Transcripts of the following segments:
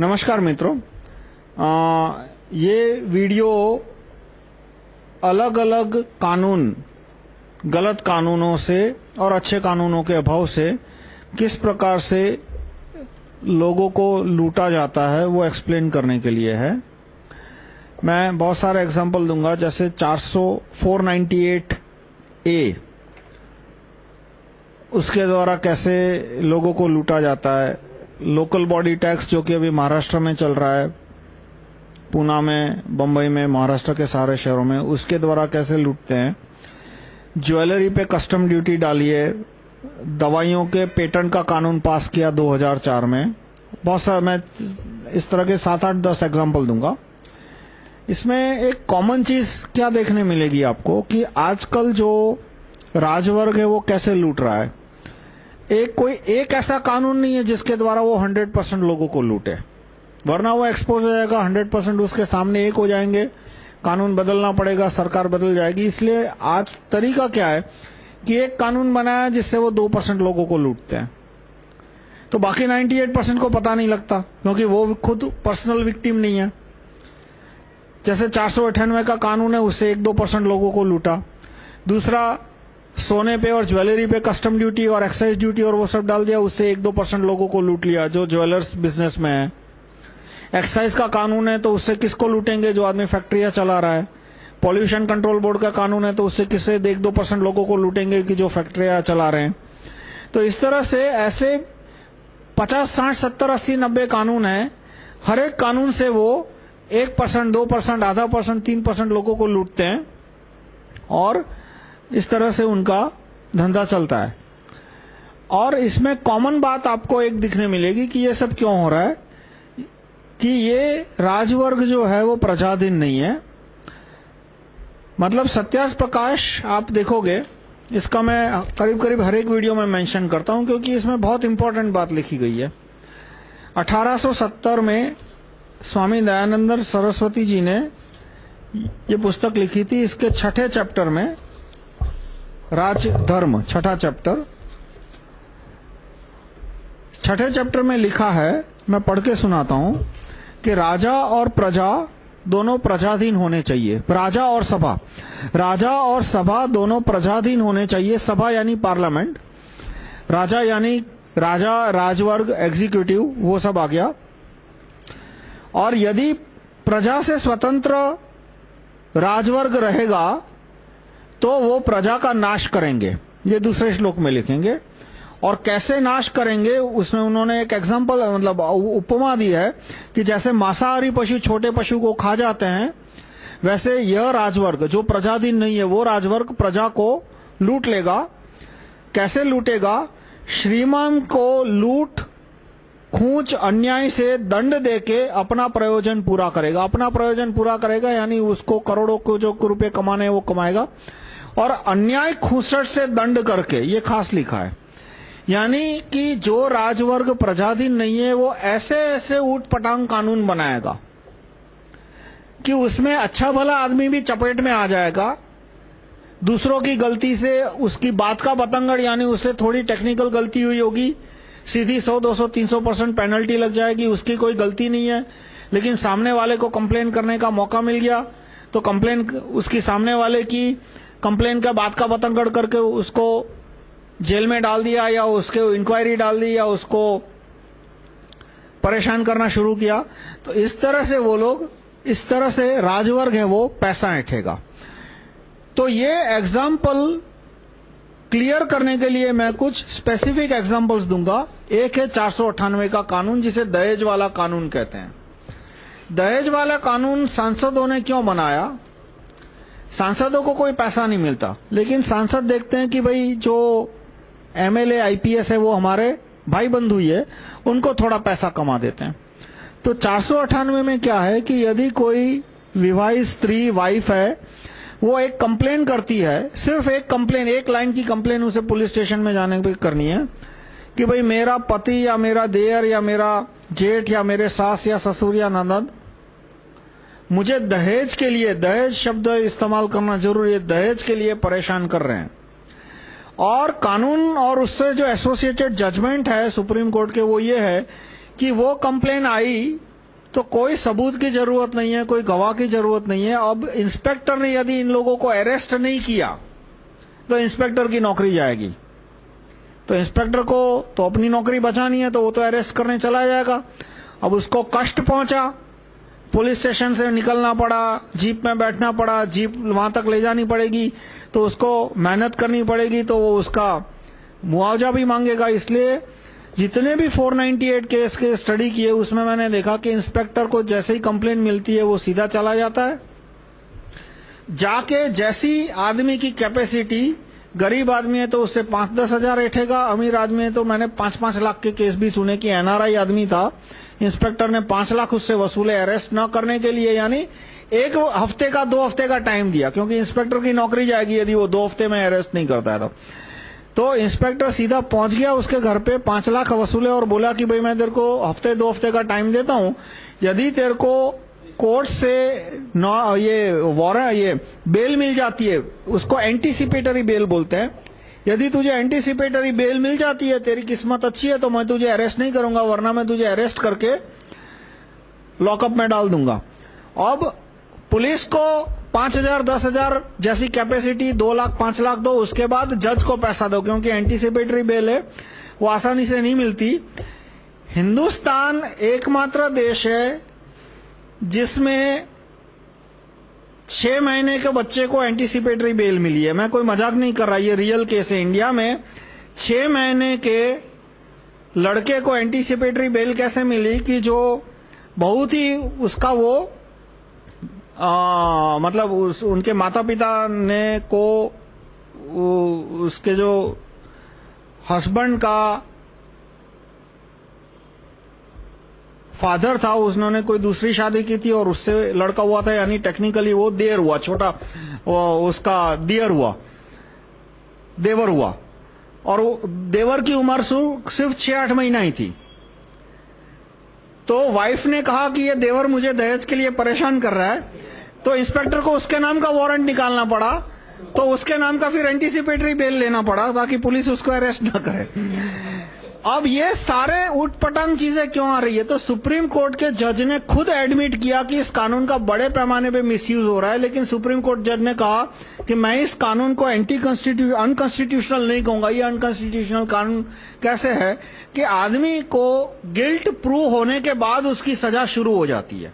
नमस्कार मित्रों। ये वीडियो अलग-अलग कानून, गलत कानूनों से और अच्छे कानूनों के अभाव से किस प्रकार से लोगों को लूटा जाता है, वो एक्सप्लेन करने के लिए है। मैं बहुत सारे एग्जांपल दूँगा, जैसे 400 498 ए। उसके द्वारा कैसे लोगों को लूटा जाता है लोकल बॉडी टैक्स जो कि अभी महाराष्ट्र में चल रहा है पूना में, बंबई में, महाराष्ट्र के सारे शहरों में, उसके द्वारा कैसे लूटते हैं? ज्वेलरी पे कस्टम ड्यूटी डालिए, दवाइयों के पेटेंट का कानून पास किया 2004 में। बहुत सारा मैं इस तरह के सात आठ दस एग्ज़ाम्पल दूँगा। इसमें एक कॉमन चीज़ क्या देखने मिलेगी आपको कि आजकल जो राजवर्ग है वो कैसे लूट रहा है? एक कोई, एक ऐसा कानून नहीं है जिसके द्वारा वो 100 परसेंट लोगों को लूटे। वरना वो एक्सपोज हो जाएगा 100 परसेंट उसके सामने एक हो जाएँगे। कानून बदलना पड़ेगा, सरकार बदल जाएगी। इसलिए आज तरीका क्या है कि एक कानून बनाया जिससे वो 2 परसेंट लोगों को लूटते हैं। तो बाकी 98 परसेंट को पता नहीं लगता, क्योंकि वो खुद पर्सनल विक्टिम नहीं है। जैसे चार सौ अठानवे का कानून है, उससे एक दो परसेंट लोगों को लूटा। दूसरा सोने पे और ज्वेलरी पे कस्टम ड्यूटी और एक्साइज ड्यूटी और वो सब डाल दिया, उससे एक दो परसेंट लोगों को लूट लिया, जो ज्वेलर्स बिज़नेस में है। एक्साइज का कानून है तो उससे किसको लूटेंगे जो आदमी फैक्ट्रियाँ चला रहा है? पॉल्यूशन कंट्रोल बोर्ड का कानून है तो उससे किससे एक दो परसेंट लोगों को लूटेंगे कि जो फैक्ट्रियाँ चला रहे हैं? तो इस तरह से ऐसे पचास, साठ, सत्तर, अस्सी, नब्बे कानून है। हर एक कानून से वो एक परसेंट दो परसेंट आधा परसेंट तीन परसेंट लोगों को लूटते हैं। और इस तरह से उनका धंधा चलता है। और इसमें कॉमन बात आपको एक दिखने मिलेगी कि ये सब क्यों हो रहा है? कि ये राजवर्ग जो है, वो प्रजाधीन नहीं है। मतलब सत्यार्थ प्रकाश आप देखोगे, इसका मैं करीब करीब हर एक वीडियो में मेंशन करता हूँ, क्योंकि इसमें बहुत इंपॉर्टेंट बात लिखी गई है। 1870 में स्वामी दयानंद सरस्वती जी ने ये पुस्तक लिखी थी, इसके छठे चैप्टर में राजधर्म, छठा चैप्टर। छठे चैप्टर में लिखा है, मैं पढ़ के सुनाता हूँ, कि राजा और प्रजा दोनों प्रजाधीन होने चाहिए। राजा और सभा। राजा और सभा दोनों प्रजाधीन होने चाहिए। सभा यानी पार्लियामेंट। राजा यानी राजा, राजवर्ग, एग्जीक्यूटिव, वो सब आ गया। और यदि प्रजा से स्वतंत्र राजवर्ग रहेगा तो वो प्रजा का नाश करेंगे। ये दूसरे श्लोक में लिखेंगे। और कैसे नाश करेंगे, उसमें उन्होंने एक एग्जांपल मतलब उपमा दी है कि जैसे मांसाहारी पशु छोटे पशु को खा जाते हैं, वैसे यह राजवर्ग, जो प्रजाधीन नहीं है, वो राजवर्ग प्रजा को लूट लेगा। कैसे लूटेगा? श्रीमान को लूट, खूंच, अन्याय से दंड देके अपना प्रयोजन पूरा करेगा। अपना प्रयोजन पूरा करेगा, यानी उसको करोड़ों को जो रुपए कमाने वो कमाएगा। और अन्याय खूसट से दंड करके ये खास लिखा है। यानी कि जो राजवर्ग प्रजाधीन नहीं है वो ऐसे ऐसे ऊट पटांग कानून बनाएगा कि उसमें अच्छा भला आदमी भी चपेट में आ जाएगा। दूसरों की गलती से उसकी बात का बतंगड़ यानी उससे थोड़ी टेक्निकल गलती हुई होगी सीधी 100, 200, 300 परसेंट पेनल्टी लग जाएगी उसकी कोई गलती नहीं है। लेकिन सामने वाले को कंप्लेन करने का मौका मिल गया तो कंप्लेन उसकी सामने वाले की कंप्लेन का बात का बतंगड़ करके उसको जेल में डाल दिया या उसके इंक्वायरी डाल दी या उसको परेशान करना शुरू किया तो इस तरह से वो लोग, इस तरह से राजवर्ग है वो, पैसा ऐठेगा। तो ये एग्ज़ाम्पल क्लियर करने के लिए मैं कुछ स्पेसिफिक एग्जाम्पल्स दूँगा। एक है चार सौ अट्ठानवे का कानून, जिसे दहेज वाला कानून कहते हैं। दहेज वाला कानून सांसदों ने क्यों बनाया? सांसदों को कोई पैसा नहीं मिलता। लेकिन सांसद देखते हैं कि भाई जो एमएलए आईपीएस है, वो हमारे भाई बंधु ही है, उनको थोड़ा पैसा कमा देते हैं। तो चार सौ अठानवे में क्या है कि यदि कोई विवाहित स्त्री वाइफ है, वो एक कंप्लेन करती है, सिर्फ़ एक कंप्लेन एक लाइन की कंप्लेन उसे पुलिस स्टेशन में जाने पे करनी है कि भाई मेरा पति या मेरा देयर या मेरा जेठ या मेरे सास या ससुर या ननद मुझे दहेज के लिए, दहेज शब्द इस्तेमाल करना ज़रूरी है, दहेज के लिए परेशान कर रहे हैं। और कानून और उससे जो एसोसिएटेड जजमेंट है सुप्रीम कोर्ट के, वो ये है कि वो कंप्लेन आई तो कोई सबूत की ज़रूरत नहीं है, कोई गवाह की ज़रूरत नहीं है। अब इंस्पेक्टर ने यदि इन लोगों को अरेस्ट नहीं किया तो इंस्पेक्टर की नौकरी जाएगी। तो इंस्पेक्टर को तो अपनी नौकरी बचानी है तो वो तो अरेस्ट करने चला जाएगा। अब उसको कष्ट पहुँचा पुलिस स्टेशन से निकलना पड़ा, जीप में बैठना पड़ा, जीप वहाँ तक ले जानी पड़ेगी तो उसको मेहनत करनी पड़ेगी तो वो उसका मुआवजा भी मांगेगा। इसलिए जितने भी 498 केस के स्टडी किए, उसमें मैंने देखा कि इंस्पेक्टर को जैसे ही कंप्लेन मिलती है, वो सीधा चला जाता है। जाके जैसी आदमी की कैपेसिटी, गरीब आदमी है तो उससे पाँच दस हज़ार बैठेगा अमीर आदमी है तो मैंने पाँच पाँच लाख के केस भी सुने कि एनआरआई आदमी था इंस्पेक्टर ने पाँच लाख उससे वसूले अरेस्ट न करने के लिए, यानी एक हफ़्ते का, दो हफ़्ते का टाइम दिया, क्योंकि इंस्पेक्टर की नौकरी जाएगी यदि वो दो हफ़्ते में अरेस्ट नहीं करता है तो। तो इंस्पेक्टर सीधा पहुँच गया उसके घर पे, पाँच लाख वसूले और बोला कि भाई मैं तेरे को हफ़्ते, दो हफ़्ते का टाइम देता हूँ, यदि तेरे को कोर्ट से ये वारंट ये बेल मिल जाती है, उसको एंटीसिपेटरी बेल बोलते हैं यदि तुझे एंटीसिपेटरी बेल मिल जाती है, तेरी किस्मत अच्छी है तो मैं तुझे अरेस्ट नहीं करूँगा, वरना मैं तुझे अरेस्ट करके लॉकअप में डाल दूँगा। अब पुलिस को पाँच हज़ार, दस हज़ार जैसी कैपेसिटी दो लाख, पाँच लाख दो, उसके बाद जज को पैसा दो, क्योंकि एंटीसिपेटरी बेल है, वो आसानी से नहीं मिलती। हिंदुस्तान एकमात्र देश है जिसमें छह महीने के बच्चे को एंटीसिपेटरी बेल मिली है। मैं कोई मज़ाक नहीं कर रहा ये रियल केस है इंडिया में। छह महीने के लड़के को एंटीसिपेटरी बेल कैसे मिली कि जो बहुत ही उसका वो आ, मतलब उस, उनके माता पिता ने को उसके जो हस्बैंड का फादर था, उसने कोई दूसरी शादी की थी और उससे लड़का हुआ था, यानी टेक्निकली वो देर हुआ, छोटा उसका दियर हुआ, देवर हुआ। और देवर की उम्र सिर्फ़ छह आठ महीना ही थी। तो वाइफ ने कहा कि ये देवर मुझे दहेज के लिए परेशान कर रहा है। तो इंस्पेक्टर को उसके नाम का वारंट निकालना पड़ा। तो उसके नाम का फिर एंटीसिपेटरी बेल लेना पड़ा ताकि पुलिस उसको अरेस्ट ना करे। अब ये सारे उठपटांग चीज़ें क्यों आ रही है? तो सुप्रीम कोर्ट के जज ने खुद एडमिट किया कि इस कानून का बड़े पैमाने पे मिसयूज हो रहा है लेकिन सुप्रीम कोर्ट जज ने कहा कि मैं इस कानून को एंटी कॉन्स्टिट्यू अनकॉन्स्टिट्यूशनल नहीं कहूँगा। ये अनकॉन्स्टिट्यूशनल कानून कैसे है कि आदमी को गिल्ट प्रूव होने के बाद उसकी सजा शुरू हो जाती है।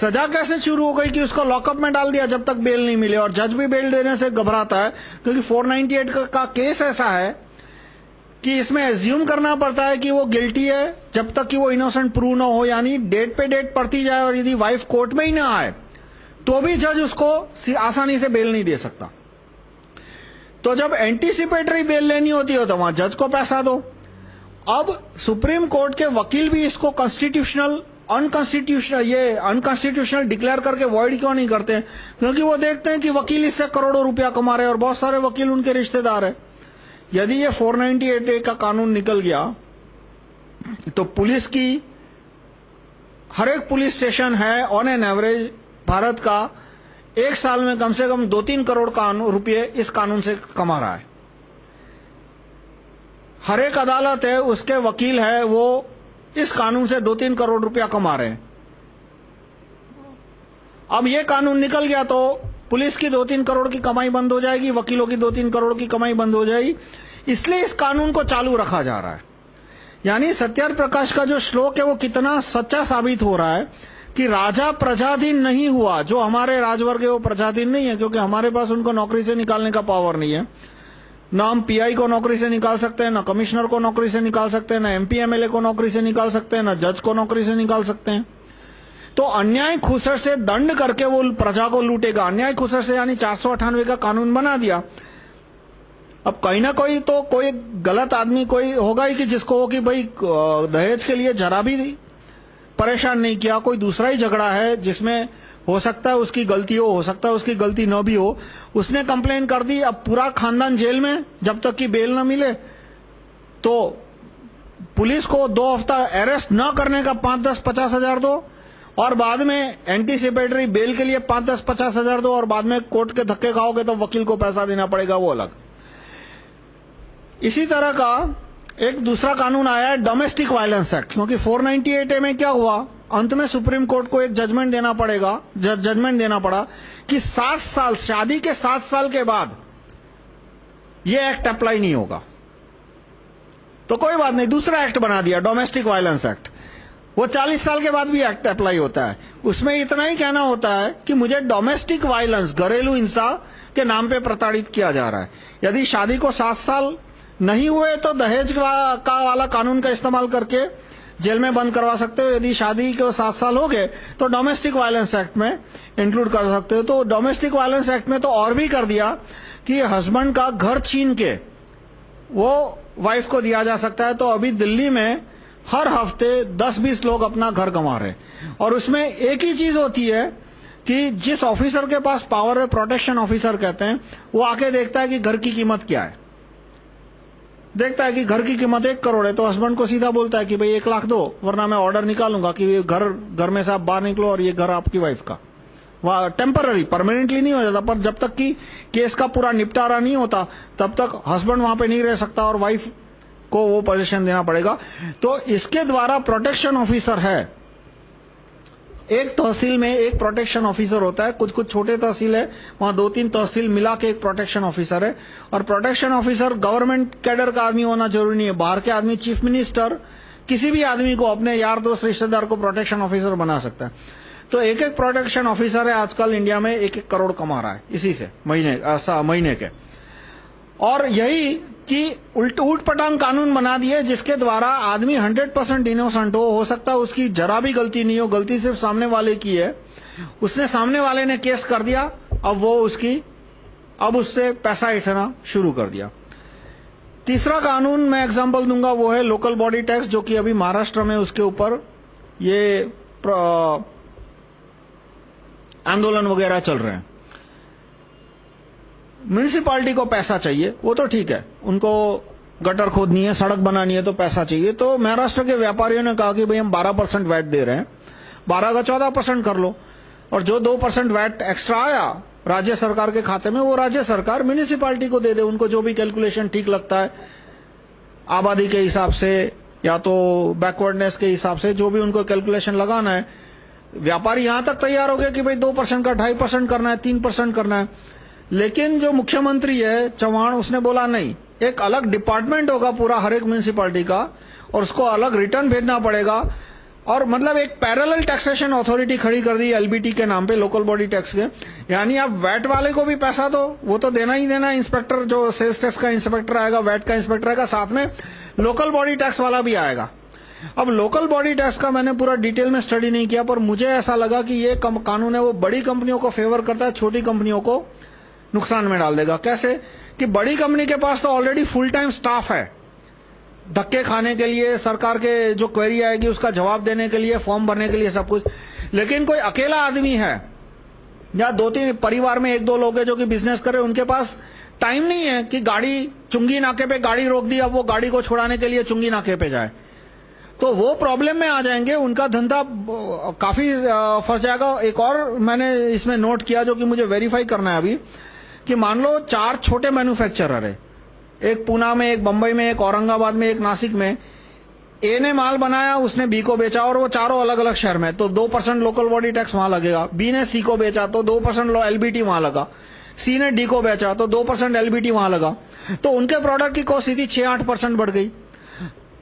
सजा कैसे शुरू हो गई कि उसको लॉकअप में डाल दिया जब तक बेल नहीं मिले? और जज भी बेल देने से घबराता है क्योंकि 498 का, का केस ऐसा है कि इसमें एज्यूम करना पड़ता है कि वो गिल्टी है, जब तक कि वो इनोसेंट प्रूव ना हो, यानी डेट पे डेट पड़ती जाए और यदि वाइफ कोर्ट में ही ना आए तो भी जज उसको आसानी से बेल नहीं दे सकता। तो जब एंटीसिपेटरी बेल लेनी होती हो तो वहाँ जज को पैसा दो। अब सुप्रीम कोर्ट के वकील भी इसको कॉन्स्टिट्यूशनल अनकॉन्स्टिट्यूशनल ये अनकॉन्स्टिट्यूशनल डिक्लेयर करके वॉइड क्यों नहीं करते क्योंकि वो देखते हैं कि वकील इससे करोड़ों रुपया कमा रहे हैं और बहुत सारे वकील उनके रिश्तेदार हैं। यदि ये 498 ए का कानून निकल गया तो पुलिस की, हर एक पुलिस स्टेशन है ऑन एन एवरेज भारत का, एक साल में कम से कम दो तीन करोड़ रुपए इस कानून से कमा रहा है। हर एक अदालत है, उसके वकील है, वो इस कानून से दो तीन करोड़ रुपया कमा रहे हैं। अब ये कानून निकल गया तो पुलिस की दो तीन करोड़ की कमाई बंद हो जाएगी, वकीलों की दो तीन करोड़ की कमाई बंद हो जाएगी। इसलिए इस कानून को चालू रखा जा रहा है। यानी सत्यार प्रकाश का जो श्लोक है वो कितना सच्चा साबित हो रहा है कि राजा प्रजाधीन नहीं हुआ, जो हमारे राजवर्ग है वो प्रजाधीन नहीं है, क्योंकि हमारे पास उनको नौकरी से निकालने का पावर नहीं है। न हम पीआई को नौकरी से निकाल सकते हैं, न कमिश्नर को नौकरी से निकाल सकते हैं, न एमपी एमएलए को नौकरी से निकाल सकते हैं, न जज को नौकरी से निकाल सकते हैं। तो अन्याय खुसर से दंड करके वो प्रजा को लूटेगा। अन्याय खुसर से यानी चार सौ अठानवे का कानून बना दिया। अब कहीं ना कोई तो कोई गलत आदमी कोई होगा ही कि जिसको हो कि भाई दहेज के लिए जरा भी परेशान नहीं किया। कोई दूसरा ही झगड़ा है जिसमें हो सकता है उसकी गलती हो हो सकता है उसकी गलती न भी हो। उसने कंप्लेन कर दी, अब पूरा खानदान जेल में, जब तक कि बेल न मिले। तो पुलिस को दो हफ़्ता अरेस्ट न करने का पाँच दस पचास हज़ार दो। और बाद में एंटीसिपेटरी बेल के लिए पाँच दस पचास हज़ार दो, और बाद में कोर्ट के धक्के खाओगे तो वकील को पैसा देना पड़ेगा, वो अलग। इसी तरह का एक दूसरा कानून आया है डोमेस्टिक वायलेंस एक्ट क्योंकि 498 ए में क्या हुआ? अंत में सुप्रीम कोर्ट को एक जजमेंट देना पड़ेगा जजमेंट देना पड़ा कि सात साल, शादी के सात साल के बाद ये एक्ट अप्लाई नहीं होगा। तो कोई बात नहीं, दूसरा एक्ट बना दिया डोमेस्टिक वायलेंस एक्ट वो 40 साल के बाद भी एक्ट अप्लाई होता है। उसमें इतना ही कहना होता है कि मुझे डोमेस्टिक वायलेंस घरेलू हिंसा के नाम पे प्रताड़ित किया जा रहा है। यदि शादी को सात साल नहीं हुए तो दहेज का वाला कानून का इस्तेमाल करके जेल में बंद करवा सकते हो। यदि शादी को सात साल हो गए तो डोमेस्टिक वायलेंस एक्ट में इंक्लूड कर सकते हो। तो डोमेस्टिक वायलेंस एक्ट में तो और भी कर दिया कि हस्बैंड का घर छीन के वो वाइफ को दिया जा सकता है। तो अभी दिल्ली में हर हफ़्ते 10-20 लोग अपना घर कमा रहे और उसमें एक ही चीज़ होती है कि जिस ऑफिसर के पास पावर है प्रोटेक्शन ऑफिसर कहते हैं, वो आके देखता है कि घर की कीमत क्या है। देखता है कि घर की कीमत एक करोड़ है तो हस्बैंड को सीधा बोलता है कि भाई एक लाख दो, वरना मैं ऑर्डर निकालूँगा कि घर घर में से आप बाहर निकलो और ये घर आपकी वाइफ का। वह टेम्पररी परमानेंटली नहीं हो जाता, पर जब तक कि केस का पूरा निपटारा नहीं होता, तब तक हस्बैंड वहाँ पे नहीं रह सकता और वाइफ को वो पोजीशन देना पड़ेगा। तो इसके द्वारा प्रोटेक्शन ऑफिसर है। एक तहसील में एक प्रोटेक्शन ऑफिसर होता है। कुछ कुछ छोटे तहसील है, वहाँ दो तीन तहसील मिला के एक प्रोटेक्शन ऑफिसर है। और प्रोटेक्शन ऑफिसर गवर्नमेंट कैडर का आदमी होना ज़रूरी नहीं है। बाहर के आदमी चीफ मिनिस्टर किसी भी आदमी को अपने यार, दोस्त, रिश्तेदार को प्रोटेक्शन ऑफिसर बना सकता है। तो एक एक प्रोटेक्शन ऑफिसर है आजकल इंडिया में एक एक करोड़ कमा रहा है, इसी से, महीने महीने के। और यही कि उल्ट उठ पटांग कानून बना दिए, जिसके द्वारा आदमी 100 परसेंट इनोसेंट हो हो सकता है उसकी जरा भी गलती नहीं हो, गलती सिर्फ़ सामने वाले की है। उसने सामने वाले ने केस कर दिया, अब वो उसकी, अब उससे पैसा इठना शुरू कर दिया। तीसरा कानून मैं एग्जांपल दूँगा, वो है लोकल बॉडी टैक्स जो कि अभी महाराष्ट्र में उसके ऊपर ये आंदोलन वगैरह चल रहे हैं। म्यूनिसिपालिटी को पैसा चाहिए, वो तो ठीक है। उनको गटर खोदनी है, सड़क बनानी है तो पैसा चाहिए। तो महाराष्ट्र के व्यापारियों ने कहा कि भाई हम 12 परसेंट वैट दे रहे हैं। 12 का 14 परसेंट कर लो। और जो 2 परसेंट वैट एक्स्ट्रा आया राज्य सरकार के खाते में, वो राज्य सरकार म्यूनिसिपालिटी को दे दे। उनको जो भी कैलकुलेशन ठीक लगता है, आबादी के हिसाब से या तो बैकवर्डनेस के हिसाब से जो भी उनको कैलकुलेशन लगाना है, व्यापारी यहाँ तक तैयार हो गया कि भाई दो परसेंट का, ढाई परसेंट करना है, तीन परसेंट करना है। लेकिन जो मुख्यमंत्री है, चौहान, उसने बोला नहीं। एक अलग डिपार्टमेंट होगा पूरा हर एक म्यूनिसिपालिटी का, और उसको अलग रिटर्न भेजना पड़ेगा। और मतलब एक पैरेलल टैक्सेशन अथॉरिटी खड़ी कर दी एलबीटी के नाम पे लोकल बॉडी टैक्स के। यानी आप वैट वाले को भी पैसा दो, वो तो देना ही देना इंस्पेक्टर जो सेल्स टैक्स का इंस्पेक्टर आएगा वैट का इंस्पेक्टर आएगा, साथ में लोकल बॉडी टैक्स वाला भी आएगा। अब लोकल बॉडी टैक्स का मैंने पूरा डिटेल में स्टडी नहीं किया, पर मुझे ऐसा लगा कि ये कानून है, वो बड़ी कंपनियों को फेवर करता है, छोटी कंपनियों को। नुकसान में डाल देगा। कैसे? कि बड़ी कंपनी के पास तो ऑलरेडी फुल टाइम स्टाफ है। धक्के खाने के लिए, सरकार के जो क्वेरी आएगी उसका जवाब देने के लिए फॉर्म भरने के लिए सब कुछ। लेकिन कोई अकेला आदमी है, या दो तीन परिवार में एक दो लोग हैं जो कि बिज़नेस कर रहे हैं, उनके पास टाइम नहीं है कि गाड़ी चुंगी नाके पे गाड़ी रोक दी, अब वो गाड़ी को छुड़ाने के लिए चुंगी नाके पे जाए। तो वो प्रॉब्लम में आ जाएँगे, उनका धंधा काफ़ी फंस जाएगा। एक और मैंने इसमें नोट किया जो कि मुझे वेरीफाई करना है अभी। कि मान लो चार छोटे मैन्युफैक्चरर है। एक पूना में, एक बंबई में, एक औरंगाबाद में, एक नासिक में। ए ने माल बनाया, उसने बी को बेचा और वो चारों अलग अलग शहर में। तो दो परसेंट लोकल बॉडी टैक्स वहाँ लगेगा। बी ने सी को बेचा तो दो परसेंट एलबीटी वहाँ लगा। सी ने डी को बेचा तो दो परसेंट एलबीटी वहाँ लगा। तो उनके प्रोडक्ट की कॉस्ट सीधी छह आठ परसेंट बढ़ गई।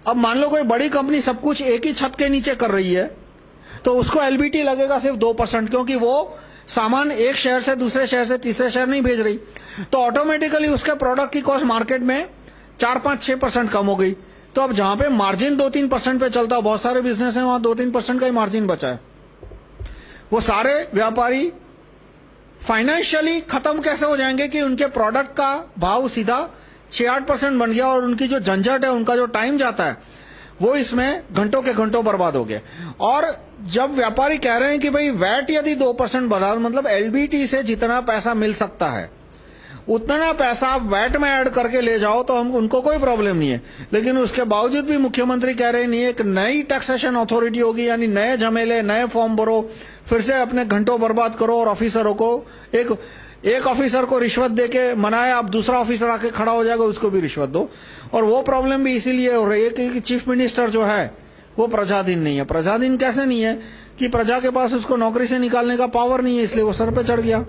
अब मान लो कोई बड़ी कंपनी सब कुछ एक ही छत के नीचे कर रही है तो उसको एलबीटी लगेगा सिर्फ़ दो परसेंट, क्योंकि वो सामान एक शहर से दूसरे शहर से तीसरे शहर नहीं भेज रही। तो ऑटोमेटिकली उसके प्रोडक्ट की कॉस्ट मार्केट में चार पाँच छह परसेंट कम हो गई। तो अब जहाँ पे मार्जिन दो तीन परसेंट पे चलता, बहुत सारे बिज़नेस है, वहाँ दो तीन परसेंट का ही मार्जिन बचा है। वो सारे व्यापारी फाइनेंशियली खत्म कैसे हो जाएँगे कि उनके प्रोडक्ट का भाव सीधा छह आठ परसेंट बन गया और उनकी जो झंझट है, उनका जो टाइम जाता है, वो इसमें घंटों के घंटों बर्बाद हो गए और जब व्यापारी कह रहे हैं कि भाई वैट यदि दो परसेंट बढ़ा मतलब एलबीटी से जितना पैसा मिल सकता है, उतना पैसा आप वैट में ऐड करके ले जाओ तो हम, उनको कोई प्रॉब्लम नहीं है। लेकिन उसके बावजूद भी मुख्यमंत्री कह रहे नहीं, एक नई टैक्सेशन अथॉरिटी होगी, यानी नए झमेले, नए फॉर्म भरो, फिर से अपने घंटों बर्बाद करो और ऑफिसरों को, एक एक ऑफिसर को रिश्वत देके मनाया आप दूसरा ऑफिसर आके खड़ा हो जाएगा, उसको भी रिश्वत दो। और वो प्रॉब्लम भी इसीलिए हो रही है कि चीफ मिनिस्टर जो है वो प्रजाधीन नहीं है। प्रजाधीन कैसे नहीं है कि प्रजा के पास उसको नौकरी से निकालने का पावर नहीं है, इसलिए वो सर पे चढ़ गया।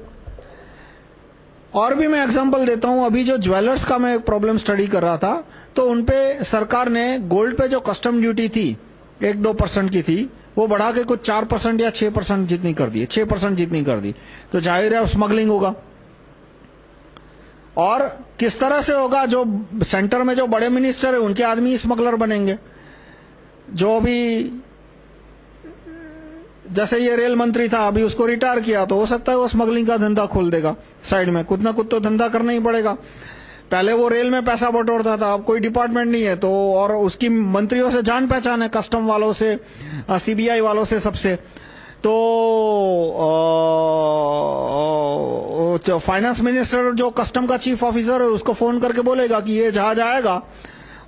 और भी मैं एग्जांपल देता हूँ, अभी जो ज्वेलर्स का मैं प्रॉब्लम स्टडी कर रहा था तो उनपे सरकार ने गोल्ड पे जो कस्टम ड्यूटी थी, एक दो परसेंट की थी, वो बढ़ा के कुछ चार परसेंट या छह परसेंट जितनी कर दी, छह परसेंट जितनी कर दी। तो ज़ाहिर है स्मगलिंग होगा। और किस तरह से होगा, जो सेंटर में जो बड़े मिनिस्टर है, उनके आदमी स्मगलर बनेंगे। जो भी, जैसे ये रेल मंत्री था, अभी उसको रिटायर किया तो हो सकता है वो स्मगलिंग का धंधा खोल देगा साइड में। कुछ ना कुछ तो धंधा करना ही पड़ेगा। पहले वो रेल में पैसा बटोरता था, अब कोई डिपार्टमेंट नहीं है तो और उसकी मंत्रियों से जान पहचान है कस्टम वालों से सीबीआई वालों से सबसे। तो फाइनेंस मिनिस्टर जो कस्टम का चीफ ऑफिसर है, उसको फ़ोन करके बोलेगा कि ये जहाज़ आएगा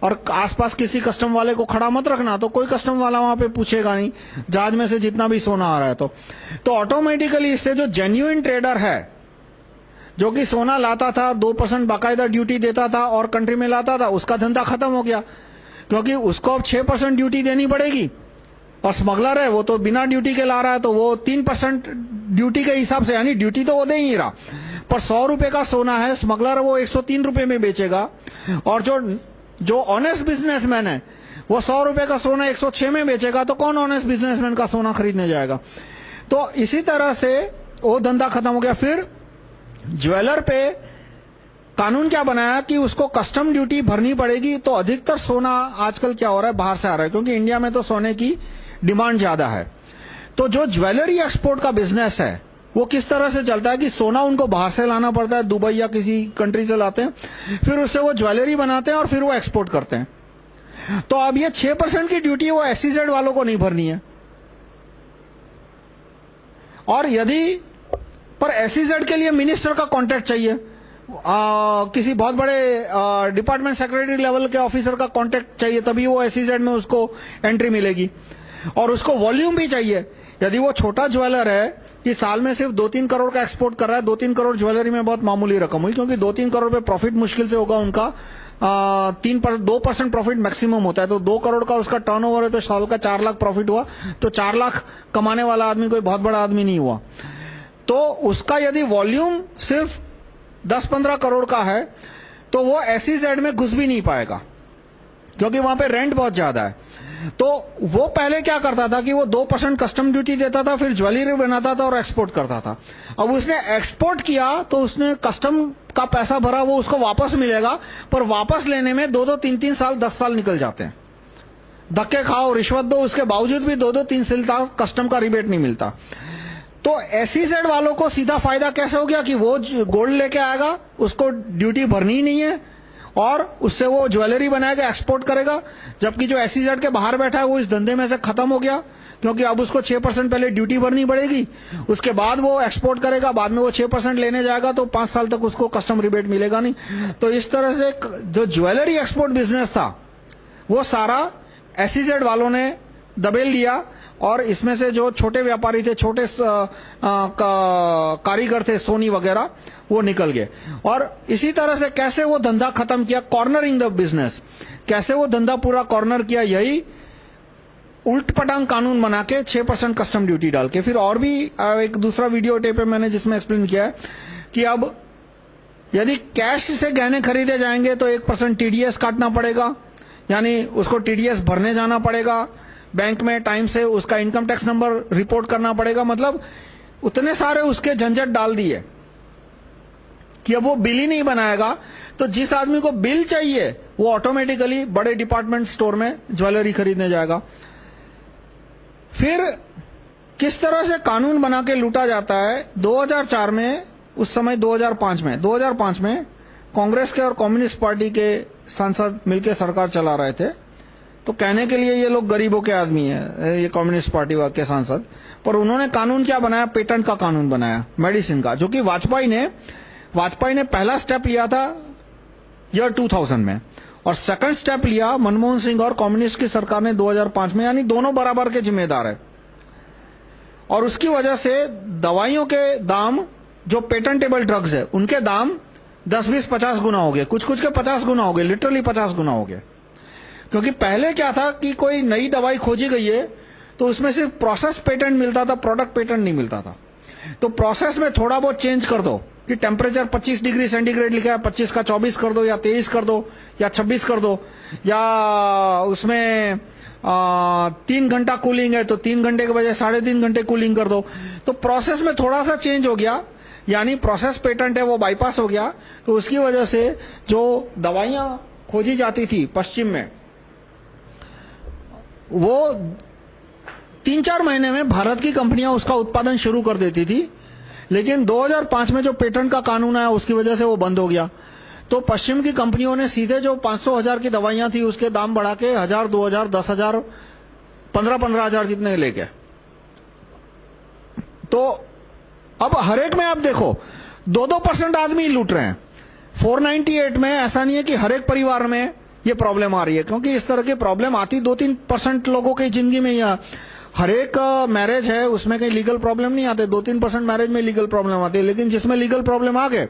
और आसपास किसी कस्टम वाले को खड़ा मत रखना तो कोई कस्टम वाला वहाँ पे पूछेगा नहीं, जहाज़ में से जितना भी सोना आ रहा है तो। तो ऑटोमेटिकली इससे जो जेन्यून ट्रेडर है, जो कि सोना लाता था, दो परसेंट बाकायदा ड्यूटी देता था और कंट्री में लाता था, उसका धंधा खत्म हो गया। क्योंकि उसको अब छह परसेंट ड्यूटी देनी पड़ेगी। और स्मगलर है, वो तो बिना ड्यूटी के ला रहा है तो वो तीन परसेंट ड्यूटी के हिसाब से, यानी ड्यूटी तो वो दे ही रहा। पर सौ रुपए का सोना है स्मगलर वो एक सौ तीन रुपए में बेचेगा। और जो जो ऑनेस्ट बिजनेसमैन है, वो सौ रुपए का सोना एक सौ छह में बेचेगा तो कौन ऑनेस्ट बिजनेसमैन का सोना खरीदने जाएगा? तो इसी तरह से वो धंधा खत्म हो गया। फिर ज्वेलर पे कानून क्या बनाया कि उसको कस्टम ड्यूटी भरनी पड़ेगी तो अधिकतर सोना आजकल क्या हो रहा है, बाहर से आ रहा है, क्योंकि इंडिया में तो सोने की डिमांड ज़्यादा है। तो जो ज्वेलरी एक्सपोर्ट का बिज़नेस है वो किस तरह से चलता है कि सोना उनको बाहर से लाना पड़ता है दुबई या किसी कंट्री से लाते हैं फिर उससे वो ज्वेलरी बनाते हैं और फिर वो एक्सपोर्ट करते हैं। तो अब ये छह परसेंट की ड्यूटी वो एससीजेड वालों को नहीं भरनी है। और यदि पर एसईजेड के लिए मिनिस्टर का कॉन्ट्रैक्ट चाहिए आ, किसी बहुत बड़े डिपार्टमेंट सेक्रेटरी लेवल के ऑफिसर का कॉन्ट्रैक्ट चाहिए तभी वो एसईजेड में उसको एंट्री मिलेगी। और उसको वॉल्यूम भी चाहिए। यदि वो छोटा ज्वेलर है कि साल में सिर्फ़ दो तीन करोड़ का एक्सपोर्ट कर रहा है। दो तीन करोड़ ज्वेलरी में बहुत मामूली रकम हुई क्योंकि दो तीन करोड़ पे प्रॉफिट मुश्किल से होगा उनका। तीन पर, दो परसेंट प्रॉफिट मैक्सिमम होता है। तो दो करोड़ का उसका टर्नओवर है तो साल का चार लाख प्रॉफिट हुआ। तो चार लाख कमाने वाला आदमी कोई बहुत बड़ा आदमी नहीं हुआ। तो उसका यदि वॉल्यूम सिर्फ़ 10-15 करोड़ का है तो वो ऐसी साइड में घुस भी नहीं पाएगा क्योंकि वहाँ पे रेंट बहुत ज़्यादा है। तो वो पहले क्या करता था कि वो दो परसेंट कस्टम ड्यूटी देता था, फिर ज्वेलरी बनाता था और एक्सपोर्ट करता था। अब उसने एक्सपोर्ट किया तो उसने कस्टम का पैसा भरा, वो उसको वापस मिलेगा, पर वापस लेने में दो दो तीन तीन साल, दस साल निकल जाते हैं। धक्के खाओ, रिश्वत दो, उसके बावजूद भी दो दो तीन साल कस्टम का रिबेट नहीं मिलता। तो एसईजेड वालों को सीधा फ़ायदा कैसे हो गया कि वो गोल्ड लेके आएगा, उसको ड्यूटी भरनी ही नहीं है और उससे वो ज्वेलरी बनाएगा एक्सपोर्ट करेगा, जबकि जो एसईजेड के बाहर बैठा है, वो इस धंधे में से खत्म हो गया, क्योंकि अब उसको 6 परसेंट पहले ड्यूटी भरनी पड़ेगी। उसके बाद वो एक्सपोर्ट करेगा, बाद में वो 6 परसेंट लेने जाएगा तो पाँच साल तक उसको कस्टम रिबेट मिलेगा नहीं। तो इस तरह से जो ज्वेलरी एक्सपोर्ट बिज़नेस था, वो सारा एसईजेड वालों ने दबेल लिया और इसमें से जो छोटे व्यापारी थे, छोटे कारीगर थे, सोनी वगैरह, वो निकल गए। और इसी तरह से कैसे वो धंधा खत्म किया? कॉर्नरिंग द बिज़नेस कैसे वो धंधा पूरा कॉर्नर किया? यही उल्ट पटांग कानून बना के छह परसेंट कस्टम ड्यूटी डाल के। फिर और भी एक दूसरा वीडियो टेप है मैंने जिसमें एक्सप्लेन किया है कि अब यदि कैश से गहने खरीदे जाएँगे तो एक परसेंट टीडीएस काटना पड़ेगा। यानी उसको टीडीएस भरने जाना पड़ेगा। बैंक में टाइम से उसका इनकम टैक्स नंबर रिपोर्ट करना पड़ेगा। मतलब उतने सारे उसके झंझट डाल दिए कि अब वो बिल ही नहीं बनाएगा। तो जिस आदमी को बिल चाहिए, वो ऑटोमेटिकली बड़े डिपार्टमेंट स्टोर में ज्वेलरी खरीदने जाएगा। फिर किस तरह से कानून बना के लूटा जाता है? 2004 में, उस समय 2005 में 2005 में कांग्रेस के और कम्युनिस्ट पार्टी के सांसद मिलकर सरकार चला रहे थे। तो कहने के लिए ये लोग गरीबों के आदमी है ये कम्युनिस्ट पार्टी के सांसद। पर उन्होंने कानून क्या बनाया? पेटेंट का कानून बनाया मेडिसिन का जो कि वाजपेयी ने वाजपेयी ने पहला स्टेप लिया था ईयर 2000 में। और सेकंड स्टेप लिया मनमोहन सिंह और कम्युनिस्ट की सरकार ने 2005 में यानी दोनों बराबर के जिम्मेदार है। और उसकी वजह से दवाइयों के दाम जो पेटेंटेबल ड्रग्स है उनके दाम 10, 20, 50 गुना हो गए। कुछ कुछ के 50 गुना हो गए लिटरली 50 गुना हो गए। क्योंकि पहले क्या था कि कोई नई दवाई खोजी गई है तो उसमें सिर्फ़ प्रोसेस पेटेंट मिलता था प्रोडक्ट पेटेंट नहीं मिलता था। तो प्रोसेस में थोड़ा बहुत चेंज कर दो कि टेम्परेचर 25 डिग्री सेंटीग्रेड लिखा है 25 का 24 कर दो या 23 कर दो या 26 कर दो या उसमें आ, तीन घंटा कूलिंग है तो तीन घंटे के बजाय साढ़े तीन घंटे कूलिंग कर दो। तो प्रोसेस में थोड़ा सा चेंज हो गया यानी प्रोसेस पेटेंट है वो बाईपास हो गया तो उसकी वजह से जो दवाइयाँ खोजी जाती थी पश्चिम में वो तीन चार महीने में भारत की कंपनियाँ उसका उत्पादन शुरू कर देती थी, लेकिन 2005 में जो पेटेंट का कानून आया, उसकी वजह से वो बंद हो गया। तो पश्चिम की कंपनियों ने सीधे जो 500 हज़ार की दवाइयाँ थी, उसके दाम बढ़ा के हज़ार, दो हज़ार, दस हज़ार पंद्रह पंद्रह हज़ार जितने लेके तो अब हर एक में आप देखो दो दो परसेंट आदमी लूट रहे हैं। 498 में ऐसा नहीं है कि हर एक परिवार में ये प्रॉब्लम आ रही है। क्योंकि इस तरह की प्रॉब्लम आती दो तीन परसेंट लोगों की ज़िंदगी में या हर एक मैरिज है, उसमें कहीं लीगल प्रॉब्लम नहीं आते। दो तीन परसेंट मैरिज में लीगल प्रॉब्लम आती है। लेकिन जिसमें लीगल प्रॉब्लम आ गए,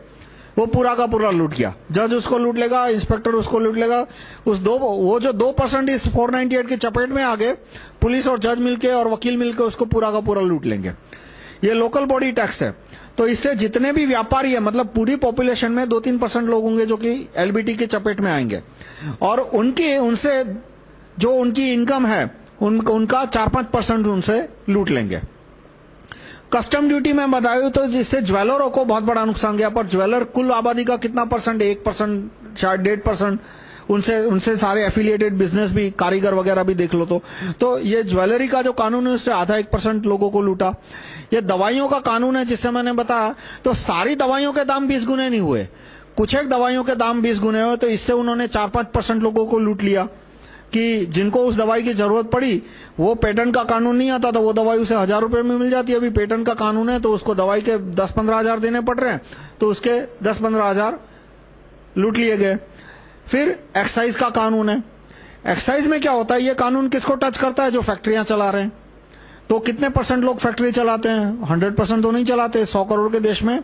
वो पूरा का पूरा लूट गया। जज उसको लूट लेगा इंस्पेक्टर उसको लूट लेगा। उस दो, वो जो दो परसेंट इस 498 की चपेट में आ गए, पुलिस और जज मिलके और वकील मिलके उसको पूरा का पूरा लूट लेंगे। ये लोकल बॉडी टैक्स है। तो इससे जितने भी व्यापारी है मतलब पूरी पॉपुलेशन में दो तीन परसेंट लोग होंगे जो कि एलबीटी के चपेट में आएँगे। और उनकी उनसे जो उनकी इनकम है उन, उनका चार पाँच परसेंट उनसे लूट लेंगे। कस्टम ड्यूटी में बताया तो जिससे ज्वेलरों को बहुत बड़ा नुकसान गया पर ज्वेलर कुल आबादी का कितना परसेंट एक परसेंट शायद डेढ़ परसेंट उनसे उनसे सारे एफिलिएटेड बिज़नेस भी, कारीगर वगैरह भी देख लो तो। तो ये ज्वेलरी का जो कानून है, उससे आधा एक परसेंट लोगों को लूटा। ये दवाइयों का कानून है, जिससे मैंने बताया तो सारी दवाइयों के दाम बीस गुने नहीं हुए। कुछ एक दवाइयों के दाम बीस गुने हुए तो इससे उन्होंने चार पाँच परसेंट लोगों को लूट लिया, कि जिनको उस दवाई की ज़रूरत पड़ी, वो पेटेंट का कानून नहीं आता तो वो दवाई उसे हज़ार रुपए में मिल जाती है। अभी पेटेंट का कानून है तो उसको दवाई के दस पंद्रह हज़ार देने पड़ रहे हैं तो उसके दस पंद्रह हज़ार लूट लिए गए। फिर एक्साइज का कानून है। एक्साइज में क्या होता है? ये कानून किसको टच करता है? जो फैक्ट्रियाँ चला रहे हैं। तो कितने परसेंट लोग फैक्ट्री चलाते हैं? हंड्रेड परसेंट तो नहीं चलाते। सौ करोड़ के देश में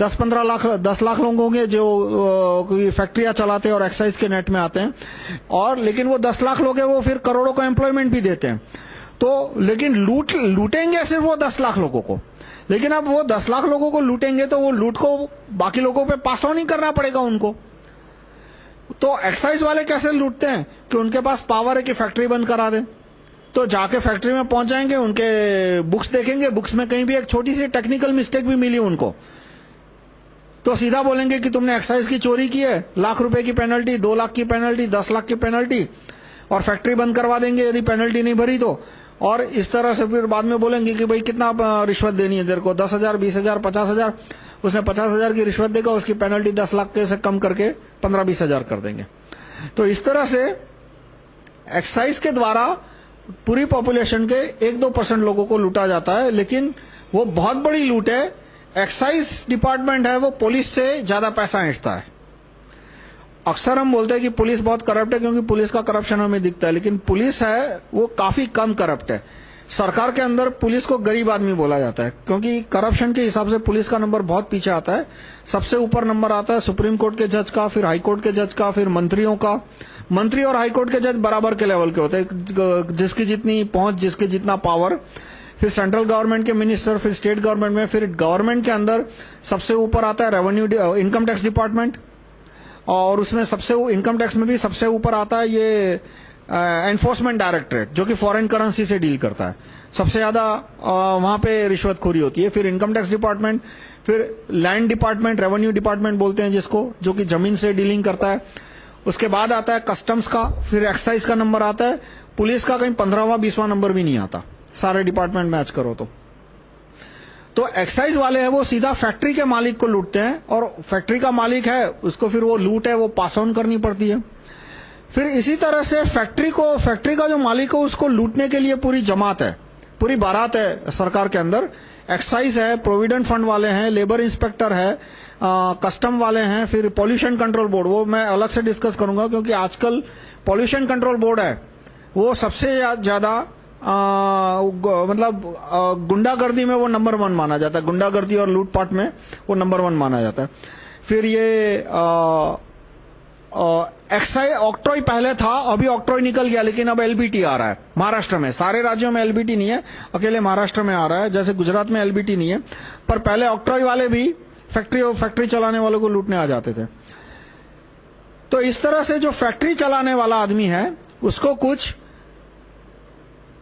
दस पंद्रह लाख, दस लाख लोग होंगे जो फैक्ट्रियाँ चलाते हैं और एक्साइज के नेट में आते हैं। और लेकिन वो दस लाख लोग हैं, वो फिर करोड़ों को एम्प्लॉयमेंट भी देते हैं। तो लेकिन लूट, लूटेंगे सिर्फ़ वो दस लाख लोगों को। लेकिन अब वो दस लाख लोगों को लूटेंगे तो वो लूट को बाकी लोगों पे पास ऑन ही करना पड़ेगा उनको। तो एक्साइज वाले कैसे लूटते हैं कि उनके पास पावर है कि फैक्ट्री बंद करा दे? तो जाके फैक्ट्री में पहुँच जाएँगे, उनके बुक्स देखेंगे बुक्स में कहीं भी एक छोटी सी टेक्निकल मिस्टेक भी मिली उनको। तो सीधा बोलेंगे कि तुमने एक्साइज की चोरी की है, लाख रुपए की पेनल्टी दो लाख की पेनल्टी दस लाख की पेनल्टी और फैक्ट्री बंद करवा देंगे यदि पेनल्टी नहीं भरी तो। और इस तरह से फिर बाद में बोलेंगे कि भाई कितना रिश्वत देनी है तेरे को? दस हज़ार, बीस हज़ार, पचास हज़ार। उसने पचास हज़ार की रिश्वत देगा उसकी पेनल्टी दस लाख के से कम करके पंद्रह बीस हज़ार कर देंगे। तो इस तरह से एक्साइज के द्वारा पूरी पॉपुलेशन के एक दो परसेंट लोगों को लूटा जाता है, लेकिन वो बहुत बड़ी लूट है। एक्साइज डिपार्टमेंट है, वो पुलिस से ज़्यादा पैसा ऐंठता है। अक्सर हम बोलते हैं कि पुलिस बहुत करप्ट है, क्योंकि पुलिस का करप्शन हमें दिखता है, लेकिन पुलिस है, वो काफ़ी कम करप्ट है। सरकार के अंदर पुलिस को गरीब आदमी बोला जाता है, क्योंकि करप्शन के हिसाब से पुलिस का नंबर बहुत पीछे आता है। सबसे ऊपर नंबर आता है सुप्रीम कोर्ट के जज का, फिर हाई कोर्ट के जज का, फिर मंत्रियों का। मंत्री और हाई कोर्ट के जज बराबर के लेवल के होते हैं। जिसकी जितनी पहुँच, जिसकी जितना पावर, फिर सेंट्रल गवर्नमेंट के मिनिस्टर, फिर स्टेट गवर्नमेंट में, फिर गवर्नमेंट के अंदर सबसे ऊपर आता है रेवेन्यू इनकम टैक्स डिपार्टमेंट। और उसमें सबसे इनकम टैक्स में भी सबसे ऊपर आता है ये एनफोर्समेंट डायरेक्टरेट जो कि फॉरेन करेंसी से डील करता है। सबसे ज़्यादा वहाँ पे रिश्वतखोरी होती है। फिर इनकम टैक्स डिपार्टमेंट फिर लैंड डिपार्टमेंट रेवेन्यू डिपार्टमेंट बोलते हैं जिसको, जो कि ज़मीन से डीलिंग करता है। उसके बाद आता है कस्टम्स का, फिर एक्साइज का नंबर आता है। पुलिस का कहीं पंद्रहवा, बीसवा नंबर भी नहीं आता। सारे डिपार्टमेंट मैच करो तो। तो एक्साइज वाले हैं वो सीधा फैक्ट्री के मालिक को लूटते हैं और फैक्ट्री का मालिक है, उसको फिर वो लूट है, वो पास ऑन करनी पड़ती है। फिर इसी तरह से फैक्ट्री को फैक्ट्री का जो मालिक है, उसको लूटने के लिए पूरी जमात है, पूरी बारात है सरकार के अंदर। एक्साइज है प्रोविडेंट फंड वाले हैं लेबर इंस्पेक्टर है कस्टम वाले हैं, फिर पॉल्यूशन कंट्रोल बोर्ड वो मैं अलग से डिस्कस करूँगा क्योंकि आजकल पॉल्यूशन कंट्रोल बोर्ड है, वो सबसे ज़्यादा मतलब गुंडागर्दी में वो नंबर वन माना जाता है। गुंडागर्दी और लूटपाट में वो नंबर वन माना जाता है। फिर ये एक्साइज ऑक्ट्रॉय पहले था, अभी ऑक्ट्रॉय निकल गया, लेकिन अब एलबीटी आ रहा है, महाराष्ट्र में। सारे राज्यों में एलबीटी नहीं है, अकेले महाराष्ट्र में आ रहा है, जैसे गुजरात में एलबीटी नहीं है, पर पहले ऑक्ट्रॉय वाले भी फैक्ट्री और फैक्ट्री चलाने वालों को लूटने आ जाते थे। तो इस तरह से जो फैक्ट्री चलाने वाला आदमी है, उसको कुछ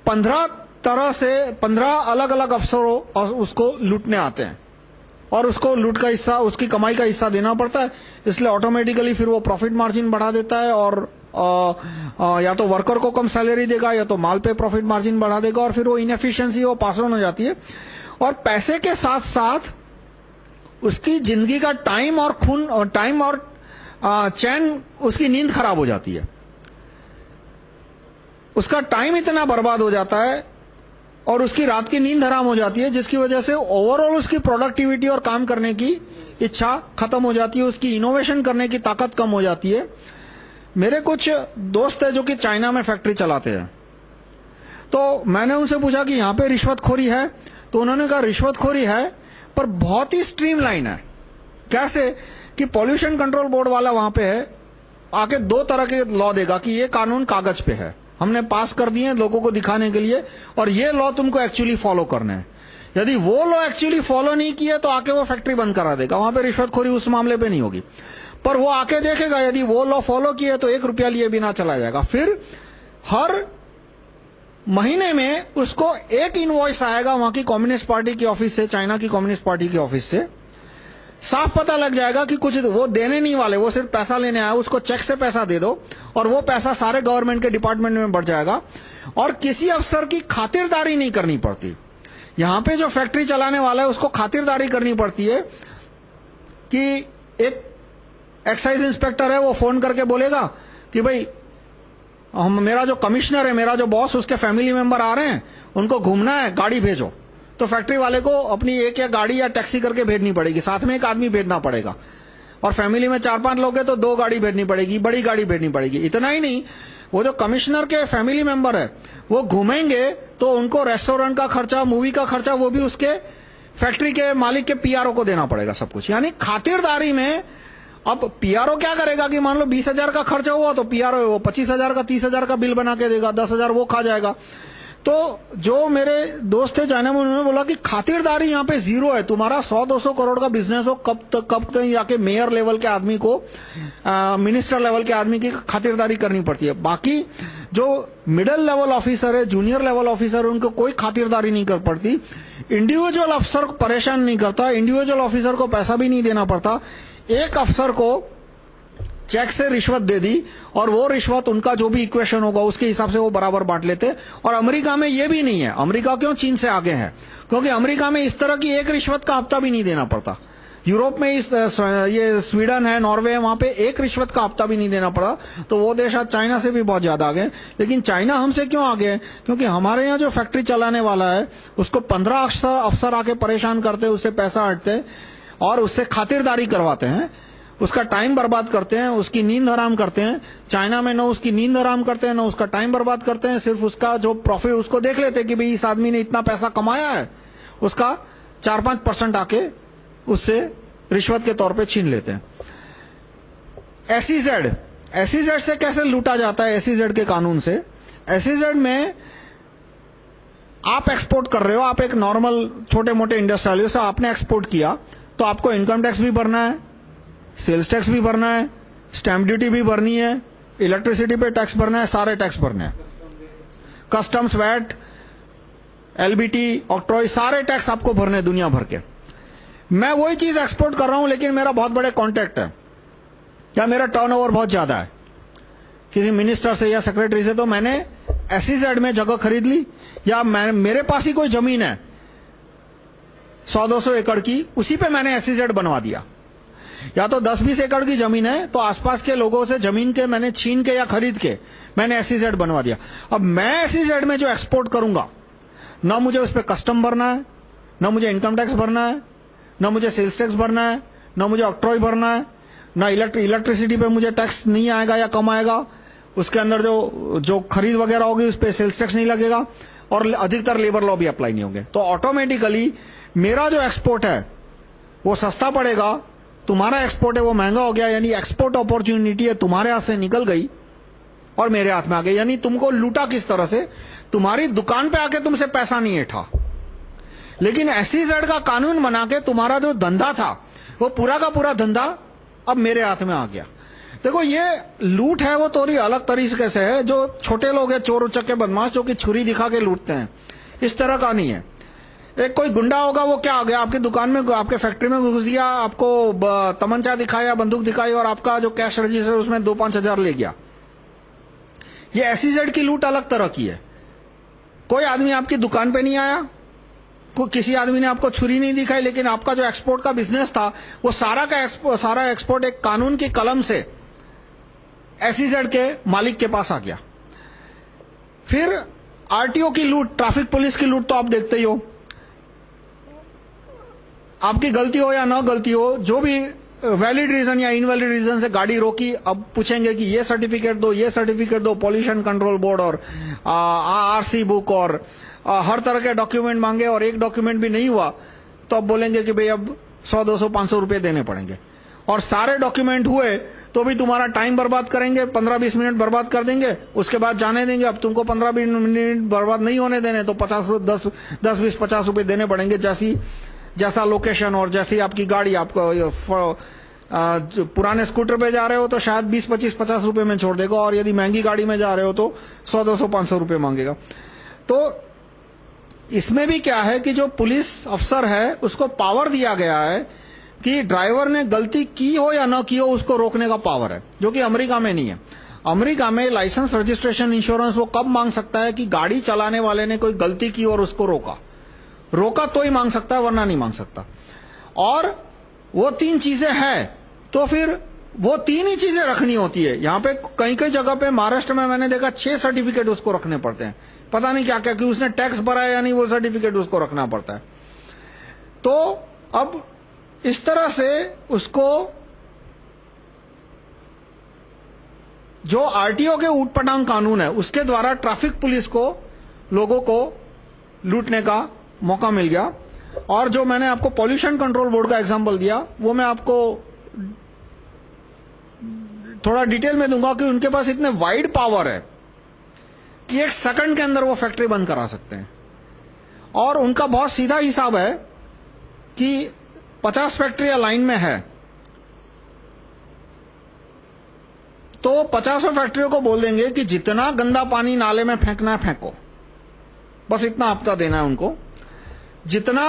पंद्रह तरह से, पंद्रह अलग अलग अफसरों उसको लूटने आते हैं। और उसको लूट का हिस्सा उसकी कमाई का हिस्सा देना पड़ता है। इसलिए ऑटोमेटिकली फिर वो प्रॉफिट मार्जिन बढ़ा देता है और आ, आ, या तो वर्कर को कम सैलरी देगा या तो माल पे प्रॉफिट मार्जिन बढ़ा देगा और फिर वो इनएफिशिएंसी वो पास ऑन हो जाती है। और पैसे के साथ साथ उसकी ज़िंदगी का टाइम और खून टाइम और चैन उसकी नींद खराब हो जाती है। उसका टाइम इतना बर्बाद हो जाता है और उसकी रात की नींद हराम हो जाती है, जिसकी वजह से ओवरऑल उसकी प्रोडक्टिविटी और काम करने की इच्छा खत्म हो जाती है, उसकी इनोवेशन करने की ताकत कम हो जाती है। मेरे कुछ दोस्त है जो कि चाइना में फैक्ट्री चलाते हैं। तो मैंने उनसे पूछा कि यहाँ पे रिश्वतखोरी है? तो उन्होंने कहा, रिश्वतखोरी है, पर बहुत ही स्ट्रीमलाइन है। कैसे? कि पॉल्यूशन कंट्रोल बोर्ड वाला वहाँ पे है, आके दो तरह के लॉ देगा कि ये कानून कागज़ पे है। हमने पास कर दिए हैं लोगों को दिखाने के लिए, और ये लॉ तुमको एक्चुअली फॉलो करना है। यदि वो लॉ एक्चुअली फॉलो नहीं किए तो आके वो फैक्ट्री बंद करा देगा। वहाँ पे रिश्वतखोरी उस मामले पे नहीं होगी। पर वो आके देखेगा, यदि वो लॉ फॉलो किए तो एक रुपया लिए बिना चला जाएगा। फिर हर महीने में उसको एक इनवॉइस आएगा वहाँ की कम्युनिस्ट पार्टी की ऑफ़िस से चाइना की कम्युनिस्ट पार्टी की ऑफ़िस से। साफ़ पता लग जाएगा कि कुछ वो देने नहीं वाले, वो सिर्फ़ पैसा लेने आए, उसको चेक से पैसा दे दो, और वो पैसा सारे गवर्नमेंट के डिपार्टमेंट में बढ़ जाएगा। और किसी अफसर की खातिरदारी नहीं करनी पड़ती। यहाँ पे जो फैक्ट्री चलाने वाला है, उसको खातिरदारी करनी पड़ती है कि एक एक्साइज इंस्पेक्टर है, वो फ़ोन करके बोलेगा कि भाई मेरा जो कमिश्नर है, मेरा जो बॉस उसके फैमिली मेंबर आ रहे हैं, उनको घूमना है, गाड़ी भेजो। तो फैक्ट्री वाले को अपनी एक या गाड़ी या टैक्सी करके भेजनी पड़ेगी। साथ में एक आदमी भेजना पड़ेगा। और फैमिली में चार पाँच लोग हैं तो दो गाड़ी भेजनी पड़ेगी, बड़ी गाड़ी भेजनी पड़ेगी। इतना ही नहीं, वो जो कमिश्नर के फैमिली मेंबर है, वो घूमेंगे तो उनको रेस्टोरेंट का खर्चा मूवी का खर्चा, वो भी उसके फैक्ट्री के मालिक के पीआरओ को देना पड़ेगा सब कुछ। यानी खातिरदारी में अब पीआरओ क्या करेगा कि मान लो बीस हज़ार का खर्चा हुआ तो पीआरओ वो, पच्चीस हज़ार का, तीस हज़ार का बिल बना के देगा, दस हज़ार वो खा जाएगा। तो जो मेरे दोस्त थे चाइना में उन्होंने बोला कि खातिरदारी यहाँ पे ज़ीरो है। तुम्हारा सौ दो सौ करोड़ का बिज़नेस हो कब तक कब तक जाके मेयर लेवल के आदमी को आ, मिनिस्टर लेवल के आदमी की खातिरदारी करनी पड़ती है। बाकी जो मिडिल लेवल ऑफिसर है जूनियर लेवल ऑफिसर उनको कोई खातिरदारी नहीं कर पड़ती। इंडिविजुअल अफसर परेशान नहीं करता इंडिविजुअल ऑफिसर को पैसा भी नहीं देना पड़ता। एक अफसर को चेक से रिश्वत दे दी और वो रिश्वत उनका जो भी इक्वेशन होगा उसके हिसाब से वो बराबर बांट लेते और अमेरिका में ये भी नहीं है। अमेरिका क्यों चीन से आगे है? क्योंकि अमेरिका में इस तरह की एक रिश्वत का हफ़्ता भी नहीं देना पड़ता। यूरोप में इस ये स्वीडन है, नॉर्वे है, वहाँ पे एक रिश्वत का हफ़्ता भी नहीं देना पड़ा। तो वो देश आज चाइना से भी बहुत ज़्यादा आगे लेकिन चाइना हमसे क्यों आगे है? क्योंकि हमारे यहाँ जो फैक्ट्री चलाने वाला है, उसको पंद्रह अफसर अफसर आके परेशान करते उससे पैसा हटते और उससे खातिरदारी करवाते हैं। उसका टाइम बर्बाद करते हैं, उसकी नींद हराम करते हैं। चाइना में ना उसकी नींद हराम करते हैं, ना उसका टाइम बर्बाद करते हैं, सिर्फ़ उसका जो प्रॉफिट उसको देख लेते हैं कि भाई इस आदमी ने इतना पैसा कमाया है, उसका चार पाँच परसेंट आके उससे रिश्वत के तौर पे छीन लेते हैं। एसीजेड एसीजेड से कैसे लूटा जाता है एसीजेड के कानून से? एसीजेड में आप एक्सपोर्ट कर रहे हो, आप एक नॉर्मल छोटे मोटे इंडस्ट्रियलिस्ट आपने एक्सपोर्ट किया तो आपको इनकम टैक्स भी भरना है। सेल्स टैक्स भी भरना है, स्टैंप ड्यूटी भी भरनी है, इलेक्ट्रिसिटी पे टैक्स भरना है, सारे टैक्स भरने हैं। कस्टम्स वैट, एलबीटी, ऑक्ट्रॉय, सारे टैक्स आपको भरने हैं दुनिया भर के। मैं वही चीज़ एक्सपोर्ट कर रहा हूँ, लेकिन मेरा बहुत बड़े कॉन्टेक्ट है। या मेरा टर्नओवर बहुत ज़्यादा है। किसी मिनिस्टर से या सेक्रेटरी से तो मैंने एसीजेड में जगह खरीद ली, या मेरे पास ही कोई ज़मीन है, सौ दो सौ एकड़ की, उसी पे मैंने एसीजेड बनवा दिया। या तो 10-20 एकड़ की ज़मीन है तो आसपास के लोगों से ज़मीन के, मैंने छीन के या खरीद के, मैंने एसीजेड बनवा दिया। अब मैं एसीजेड में जो एक्सपोर्ट करूँगा, ना मुझे उस पर कस्टम भरना है, ना मुझे इनकम टैक्स भरना है, ना मुझे सेल्स टैक्स भरना है, ना मुझे ऑक्ट्रॉय भरना है, ना इलेक्ट्रिसिटी पे मुझे टैक्स नहीं आएगा या कम आएगा, उसके अंदर जो जो खरीद वगैरह होगी उस पर सेल्स टैक्स नहीं लगेगा, और अधिकतर लेबर लॉ भी अप्लाई नहीं होंगे। तो ऑटोमेटिकली मेरा जो एक्सपोर्ट है, वो सस्ता पड़ेगा तुम्हारा एक्सपोर्ट है, वो महँगा हो गया, यानी एक्सपोर्ट अपॉर्चुनिटी है, तुम्हारे हाथ से निकल गई और मेरे हाथ में आ गई। यानी तुमको लूटा किस तरह से? तुम्हारी दुकान पे आके तुमसे पैसा नहीं ऐठा लेकिन एसईजेड का कानून बना के तुम्हारा जो धंधा था, वो पूरा का पूरा धंधा अब मेरे हाथ में आ गया। देखो, ये लूट है वो थोड़ी अलग तरीके से है, जो छोटे लोग हैं, चोर, उचक के बदमाश जो कि छुरी दिखा के लूटते हैं। इस तरह का नहीं है। एक कोई गुंडा होगा, वो क्या हो गया? आपकी दुकान में, आपके फैक्ट्री में घुस गया, आपको तमंचा दिखाया, बंदूक दिखाई, और आपका जो कैश रजिस्टर, उसमें दो पाँच हज़ार ले गया। ये एसईजेड की लूट अलग तरह की है। कोई आदमी आपकी दुकान पे नहीं आया? को, किसी आदमी ने आपको छुरी नहीं दिखाई, लेकिन आपका जो एक्सपोर्ट का बिज़नेस था, वो सारा का एक्सपोर्ट सारा एक्सपोर्ट एक कानून की कलम से एसईजेड के मालिक के पास आ गया। फिर आरटीओ की लूट ट्रैफ़िक पुलिस की लूट तो आप देखते ही हो। आपकी गलती हो या ना गलती हो जो भी वैलिड रीजन या इनवैलिड रीजन से गाड़ी रोकी अब पूछेंगे कि ये सर्टिफिकेट दो ये सर्टिफिकेट दो पॉल्यूशन कंट्रोल बोर्ड और आरसी बुक और आ, हर तरह के डॉक्यूमेंट मांगे और एक डॉक्यूमेंट भी नहीं हुआ तो अब बोलेंगे कि भाई अब सौ दो सौ पाँच सौ रुपए देने पड़ेंगे। और सारे डॉक्यूमेंट हुए तो भी तुम्हारा टाइम बर्बाद करेंगे पंद्रह बीस मिनट बर्बाद कर देंगे उसके बाद जाने देंगे अब तुमको पंद्रह बीस मिनट बर्बाद नहीं होने देने तो पचास दस दस बीस पचास रुपए देने पड़ेंगे जैसी जैसा लोकेशन और जैसी आपकी गाड़ी आपको पुराने स्कूटर पे जा रहे हो तो शायद 20, 25, 50 रुपए में छोड़ देगा और यदि महँगी गाड़ी में जा रहे हो तो 100, 200, 500 रुपए मांगेगा। तो इसमें भी क्या है कि जो पुलिस अफसर है उसको पावर दिया गया है कि ड्राइवर ने गलती की हो या न की हो उसको रोकने का पावर है जो कि अमेरिका में नहीं है। अमेरिका में लाइसेंस रजिस्ट्रेशन इंश्योरेंस वो कब मांग सकता है कि गाड़ी चलाने वाले ने कोई गलती की और उसको रोका? रोका तो ही मांग सकता है, वरना नहीं मांग सकता। और वो तीन चीज़ें हैं तो फिर वो तीन ही चीज़ें रखनी होती है। यहाँ पे कई कई जगह पे महाराष्ट्र में मैंने देखा छह सर्टिफिकेट उसको रखने पड़ते हैं। पता नहीं क्या क्या कि उसने टैक्स भरा या नहीं, वो सर्टिफिकेट उसको रखना पड़ता है। तो अब इस तरह से उसको जो आरटीओ के ऊटपटांग कानून है, उसके द्वारा ट्रैफ़िक पुलिस को, लोगों को लूटने का मौका मिल गया। और जो मैंने आपको पॉल्यूशन कंट्रोल बोर्ड का एग्जांपल दिया, वो मैं आपको थोड़ा डिटेल में दूँगा कि उनके पास इतने वाइड पावर है कि एक सेकंड के अंदर वो फैक्ट्री बंद करा सकते हैं। और उनका बहुत सीधा हिसाब है कि 50 फैक्ट्रियाँ लाइन में है। तो 50 फैक्ट्रियों को बोल देंगे कि जितना गंदा पानी नाले में फेंकना है, फेंको। बस इतना हफ़्ता देना है उनको। जितना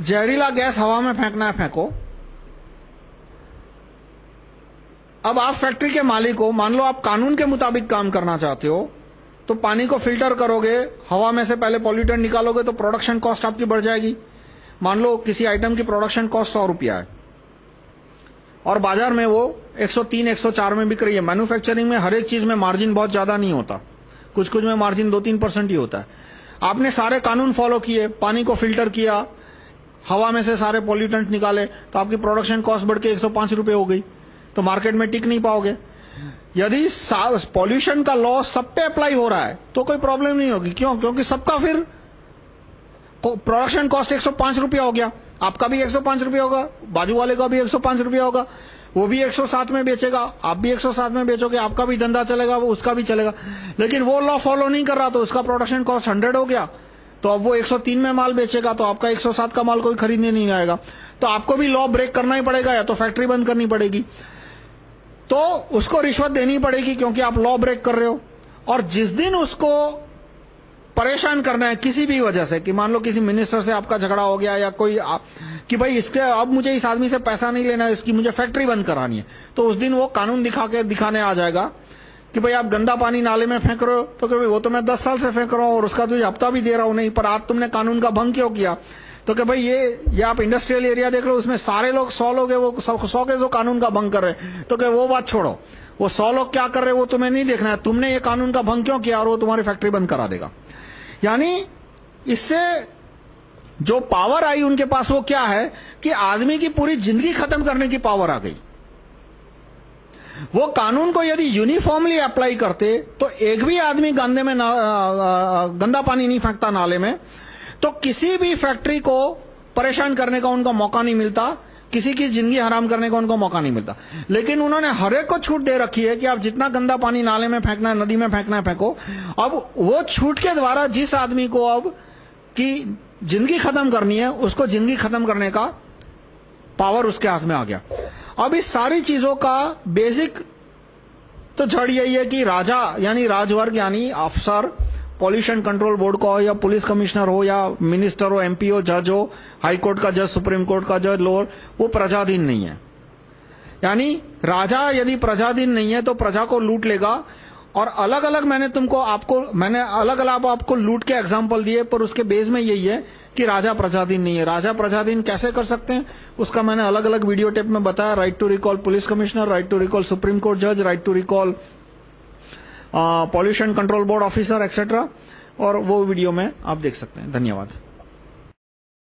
जहरीला गैस हवा में फेंकना है फेंको। अब आप फैक्ट्री के मालिक हो मान लो आप कानून के मुताबिक काम करना चाहते हो तो पानी को फ़िल्टर करोगे हवा में से पहले पॉल्यूटेंट निकालोगे तो प्रोडक्शन कॉस्ट आपकी बढ़ जाएगी। मान लो किसी आइटम की प्रोडक्शन कॉस्ट सौ रुपया है और बाज़ार में वो 103, 104 में बिक रही है। मैन्युफैक्चरिंग में हर एक चीज़ में मार्जिन बहुत ज़्यादा नहीं होता। कुछ कुछ में मार्जिन दो तीन परसेंट ही होता है। आपने सारे कानून फॉलो किए, पानी को फ़िल्टर किया, हवा में से सारे पॉल्यूटेंट निकाले तो आपकी प्रोडक्शन कॉस्ट बढ़ के 105 रुपए हो गई। तो मार्केट में टिक नहीं पाओगे। यदि पॉल्यूशन का लॉ सब पे अप्लाई हो रहा है तो कोई प्रॉब्लम नहीं होगी। क्यों? क्योंकि सबका फिर प्रोडक्शन कॉस्ट 105 रुपया हो गया। आपका भी 105 रुपया होगा, बाजू वाले का भी 105 रुपया होगा। वो भी 107 में बेचेगा, आप भी 107 में बेचोगे, आपका भी धंधा चलेगा, वो उसका भी चलेगा। लेकिन वो लॉ फॉलो नहीं कर रहा तो उसका प्रोडक्शन कॉस्ट 100 हो गया। तो अब वो 103 में माल बेचेगा तो आपका 107 का माल कोई खरीदने नहीं आएगा। तो आपको भी लॉ ब्रेक करना ही पड़ेगा, या तो फैक्ट्री बंद करनी पड़ेगी। तो उसको रिश्वत देनी पड़ेगी, क्योंकि आप लॉ ब्रेक कर रहे हो। और जिस दिन उसको परेशान करना है किसी भी वजह से कि मान लो किसी मिनिस्टर से आपका झगड़ा हो गया या कोई आ, कि भाई इसके अब मुझे इस आदमी से पैसा नहीं लेना इसकी मुझे फैक्ट्री बंद करानी है। तो उस दिन वो कानून दिखा के दिखाने आ जाएगा कि भाई आप गंदा पानी नाले में फेंक रहे हो। तो कि वो तो मैं दस साल से फेंक रहा हूँ और उसका तुझे हफ़्ता भी दे रहा हूँ नहीं पर आप तुमने कानून का भंग क्यों किया? तो कि भाई ये ये आप इंडस्ट्रियल एरिया देख रहे हो उसमें सारे लोग सौ लोग है वो सौ के जो कानून का भंग कर रहे हैं। तो कि वो बात छोड़ो। वो सौ लोग क्या कर रहे हैं वो तुम्हें नहीं देखना है। तुमने ये कानून का भंग क्यों किया और वो तुम्हारी फैक्ट्री बंद करा देगा? यानी इससे जो पावर आई उनके पास वो क्या है कि आदमी की पूरी ज़िंदगी खत्म करने की पावर आ गई। वो कानून को यदि यूनिफॉर्मली अप्लाई करते तो एक भी आदमी गंदे में ना, गंदा पानी नहीं फेंकता नाले में तो किसी भी फैक्ट्री को परेशान करने का उनका मौका नहीं मिलता। किसी की ज़िंदगी हराम करने का उनको मौका नहीं मिलता। लेकिन उन्होंने हर एक को छूट दे रखी है कि आप जितना गंदा पानी नाले में फेंकना है, नदी में फेंकना है, फेंको। अब वो छूट के द्वारा जिस आदमी को अब की ज़िंदगी खत्म करनी है, उसको ज़िंदगी खत्म करने का पावर उसके हाथ में आ गया। अब इस सारी चीज़ों का बेसिक तो जड़ यही है कि राजा, यानी राजवर्ग, यानी अफसर पॉल्यूशन कंट्रोल बोर्ड का हो या पुलिस कमिश्नर हो या मिनिस्टर हो एमपी हो जज हो हाई कोर्ट का जज सुप्रीम कोर्ट का जज लोअर वो प्रजाधीन नहीं है। यानी राजा यदि प्रजाधीन नहीं है तो प्रजा को लूट लेगा। और अलग अलग मैंने तुमको आपको, मैंने अलग अलग आपको लूट के एग्ज़ाम्पल दिए, पर उसके बेस में यही है कि राजा प्रजाधीन नहीं है। राजा प्रजाधीन कैसे कर सकते हैं? उसका मैंने अलग अलग वीडियो टेप में बताया। Right to recall police commissioner right to recall Supreme Court जज right to recall pollution control board officer etcetera और वो वीडियो में आप देख सकते हैं। धन्यवाद।